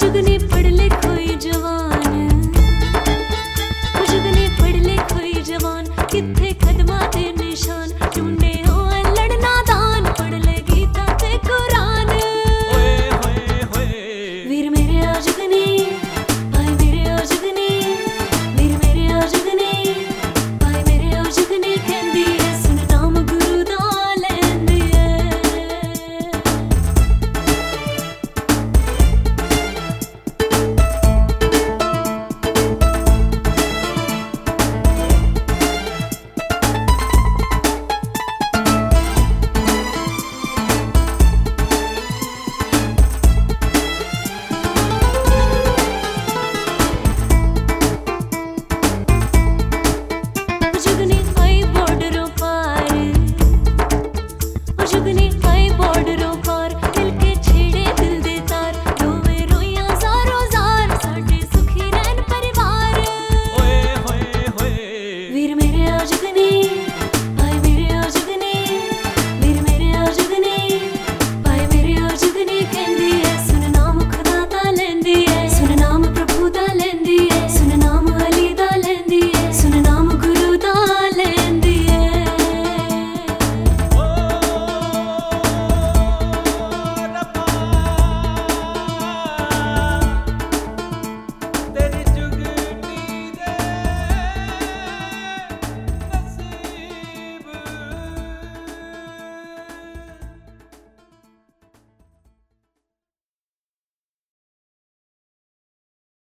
जुगनी पढ़ ले कोई जवान।